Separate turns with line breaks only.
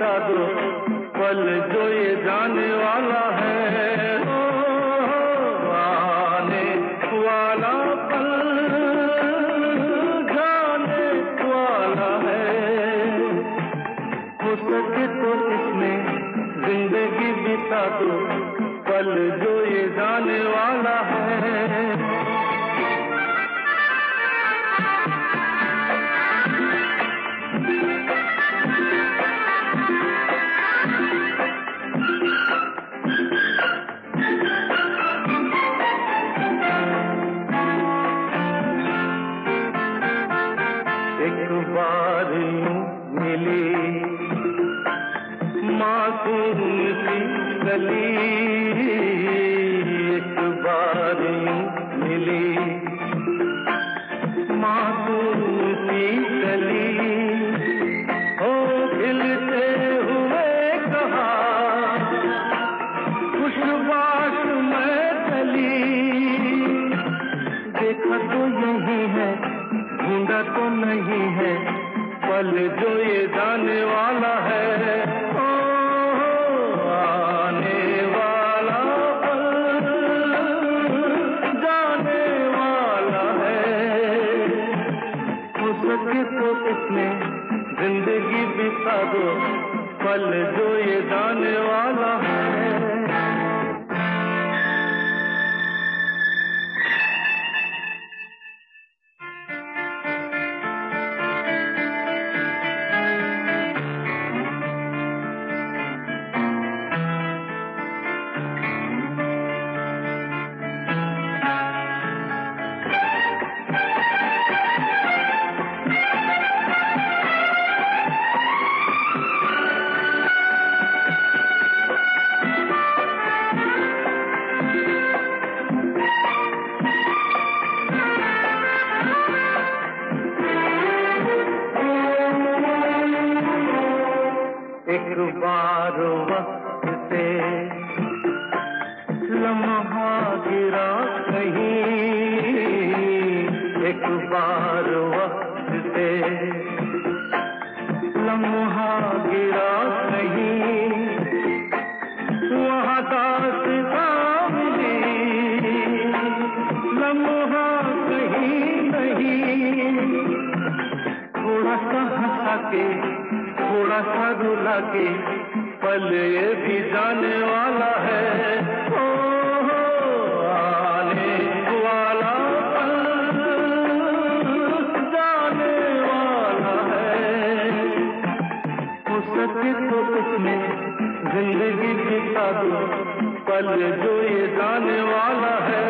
बिता दो पल जो ये जाने वाला है। आने है। तो ज़िंदगी बिता दो। पल जो ये जाने वाला है। एक बार मिली। मासूम सी गली। नहीं है। पल जो ये जाने वाला है वाला जाने वाला है। ज़िंदगी बिता दो? पल जो एक बार वक्त से लम्हा गिरा कहीं। एक बार वक्त से लम्हा गिरा कहीं। वहाँ लम्हा कहीं नहीं। थोड़ा सा हंसा के थोड़ा सा रुला के पल ये भी जाने वाला है। ओ, आने वाला पल जाने वाला है। हो सके तो इसमें ज़िंदगी बिता दो पल जो ये जाने वाला है।